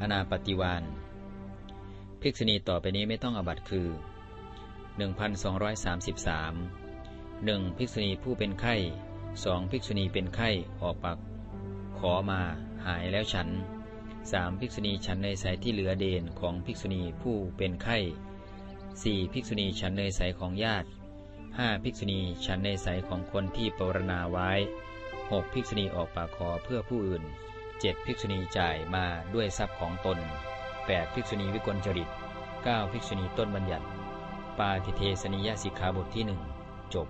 อนาปฏิวานภิกษุณีต่อไปนี้ไม่ต้องอบัตคือ 1233 1. ภิกษุณีผู้เป็นไข้ 2. ภิกษุณีเป็นไข้ออกปากขอมาหายแล้วฉัน 3. ภิกษุณีฉันในสายที่เหลือเดนของภิกษุณีผู้เป็นไข้ 4. ภิกษุณีฉันในสายของญาติ 5. ภิกษุณีฉันในสายของคนที่ปรณาไว้ 6. ภิกษุณีออกปากขอเพื่อผู้อื่น 7. ภิกษุณีจ่ายมาด้วยทรัพย์ของตน 8. ภิกษุณีวิกลจริต 9. ภิกษุณีต้นบัญญัติ ปาทิเทสนิยสิกขาบทที่หนึ่งจบ